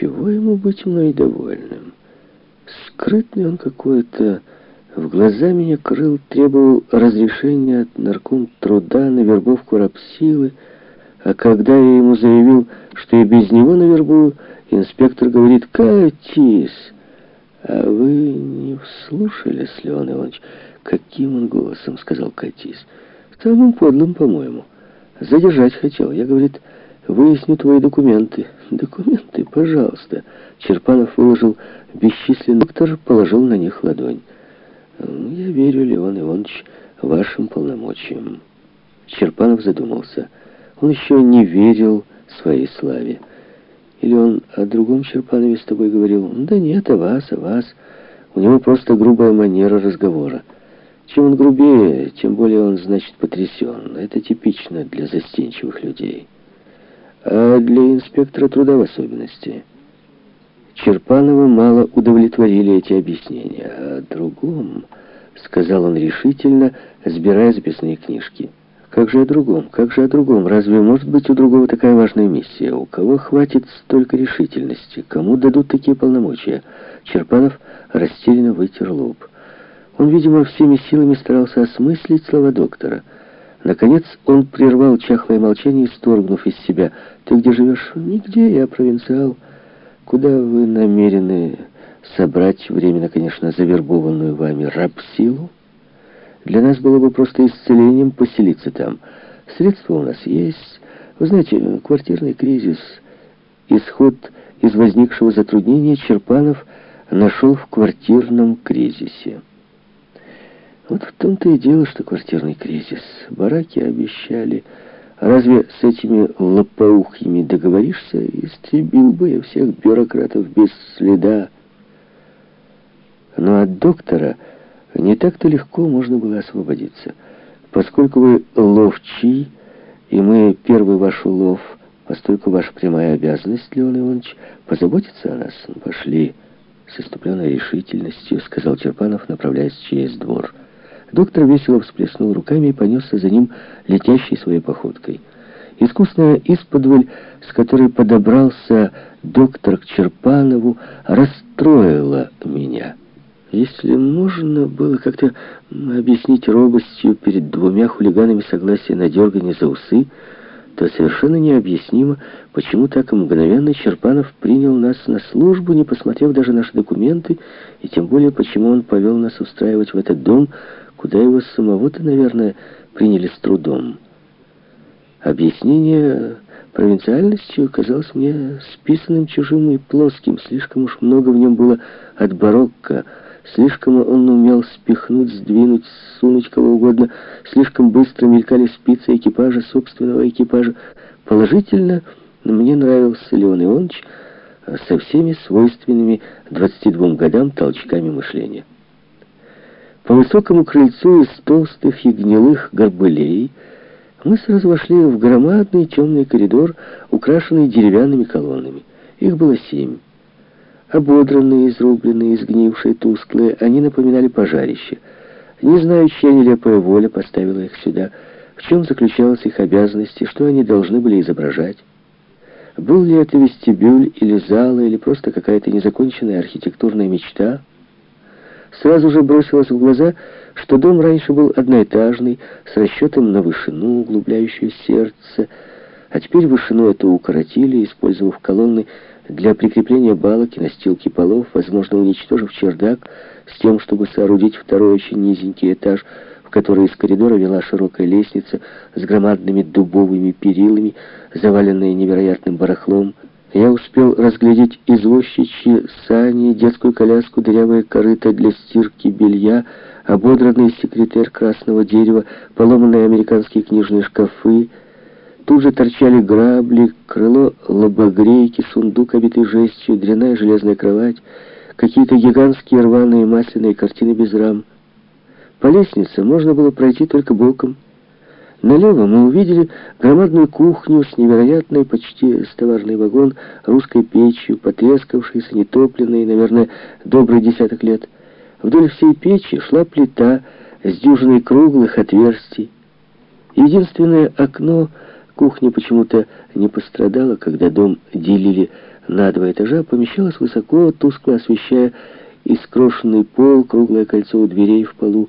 чего ему быть мной довольным? Скрытный он какой-то, в глаза меня крыл, требовал разрешения от нарком труда на вербовку рабсилы, а когда я ему заявил, что и без него навербую, инспектор говорит «Катись!» А вы не вслушались, Леон Иванович, каким он голосом сказал «Катись»? Самым подлым, по-моему. Задержать хотел. Я, говорит, выясню твои документы. Документы, пожалуйста. Черпанов выложил бесчисленный доктор, положил на них ладонь. Я верю, Леон Иванович, вашим полномочиям. Черпанов задумался. Он еще не верил своей славе. Или он о другом Черпанове с тобой говорил? Да нет, о вас, о вас. У него просто грубая манера разговора. Чем он грубее, тем более он, значит, потрясен. Это типично для застенчивых людей. А для инспектора труда в особенности. Черпанова мало удовлетворили эти объяснения. О другом, сказал он решительно, сбирая записные книжки. Как же о другом? Как же о другом? Разве может быть у другого такая важная миссия? У кого хватит столько решительности? Кому дадут такие полномочия? Черпанов растерянно вытер лоб. Он, видимо, всеми силами старался осмыслить слова доктора. Наконец он прервал чахлое молчание, исторгнув из себя. «Ты где живешь?» «Нигде, я провинциал». «Куда вы намерены собрать, временно, конечно, завербованную вами рабсилу?» «Для нас было бы просто исцелением поселиться там. Средства у нас есть. Вы знаете, квартирный кризис, исход из возникшего затруднения Черпанов нашел в квартирном кризисе». Вот в том-то и дело, что квартирный кризис. Бараки обещали. Разве с этими лопоухими договоришься? Истребил бы я всех бюрократов без следа. Но от доктора не так-то легко можно было освободиться. Поскольку вы ловчий, и мы первый ваш улов, постольку ваша прямая обязанность, Леон Иванович, позаботиться о нас. Пошли. С иступленной решительностью, сказал Черпанов, направляясь через двор. Доктор весело всплеснул руками и понесся за ним летящей своей походкой. Искусная исподволь, с которой подобрался доктор к Черпанову, расстроила меня. Если можно было как-то объяснить робостью перед двумя хулиганами согласие на дергание за усы, то совершенно необъяснимо, почему так мгновенно Черпанов принял нас на службу, не посмотрев даже наши документы, и тем более, почему он повел нас устраивать в этот дом, куда его самого-то, наверное, приняли с трудом. Объяснение провинциальностью казалось мне списанным чужим и плоским. Слишком уж много в нем было от барокко. Слишком он умел спихнуть, сдвинуть, сунуть кого угодно. Слишком быстро мелькали спицы экипажа, собственного экипажа. Положительно мне нравился Леон Иванович со всеми свойственными 22 годам толчками мышления. По высокому крыльцу из толстых и гнилых горбылей мы сразу вошли в громадный темный коридор, украшенный деревянными колоннами. Их было семь. Ободранные, изрубленные, изгнившие, тусклые, они напоминали пожарище. Не знаю, чья нелепая воля поставила их сюда, в чем заключалась их обязанность и что они должны были изображать. Был ли это вестибюль или зала, или просто какая-то незаконченная архитектурная мечта — Сразу же бросилось в глаза, что дом раньше был одноэтажный, с расчетом на вышину, углубляющую сердце, а теперь вышину эту укоротили, использовав колонны для прикрепления балок и настилки полов, возможно, уничтожив чердак, с тем, чтобы соорудить второй очень низенький этаж, в который из коридора вела широкая лестница с громадными дубовыми перилами, заваленная невероятным барахлом, я успел разглядеть извозчичьи сани, детскую коляску, дырявые корыто для стирки белья, ободранный секретарь красного дерева, поломанные американские книжные шкафы. Тут же торчали грабли, крыло лобогрейки, сундук, обитый жестью, дряная железная кровать, какие-то гигантские рваные масляные картины без рам. По лестнице можно было пройти только боком. Налево мы увидели громадную кухню с невероятной, почти стоварный вагон, русской печью, потрескавшейся, нетопленной, наверное, добрый десяток лет. Вдоль всей печи шла плита с дюжиной круглых отверстий. Единственное окно кухни почему-то не пострадало, когда дом делили на два этажа помещалась высоко, тускло освещая искрошенный пол, круглое кольцо у дверей в полу,